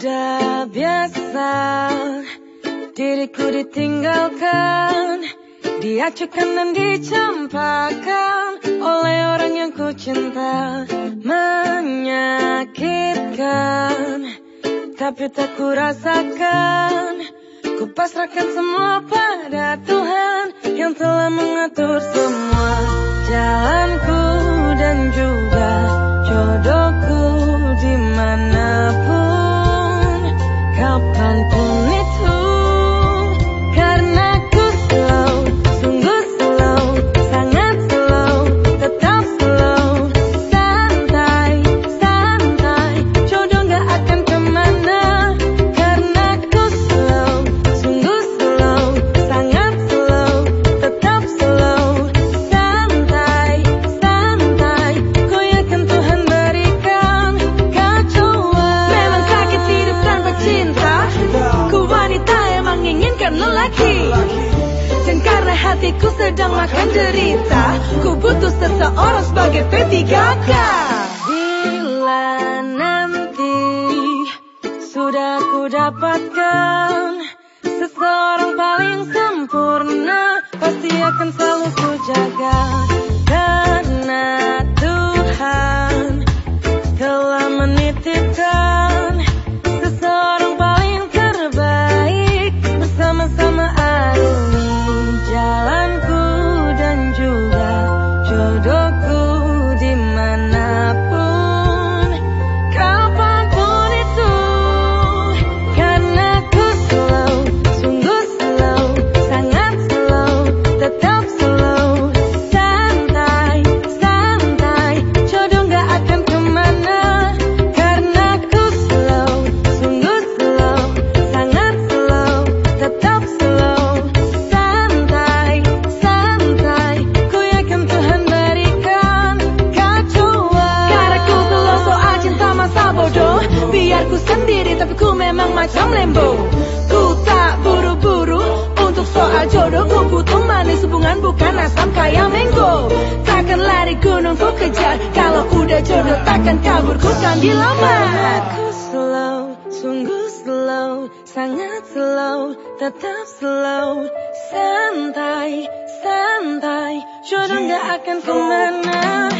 biasa Diriku ditinggalkan Diacukan dan dicampakkan Oleh orang yang ku cinta Menyakitkan. Tapi tak ku rasakan Ku pasrahkan semua pada Tuhan Yang telah mengatur semua Jalanku dan juga jodohku hatiku sedang makan derita Ku butuh seseorang sebagai P3K Bila nanti sudah ku dapatkan Seseorang paling sempurna Pasti akan selalu memang macam lembo Ku tak buru-buru untuk soal jodoh. Ku butuh manis hubungan bukan asam kayak mango. Takkan lari gunung ku kejar. Kalau udah jodoh takkan kabur. Ku kan dilamar Aku slow, sungguh slow Sangat slow, tetap slow. Santai, santai Jodoh gak akan ke mana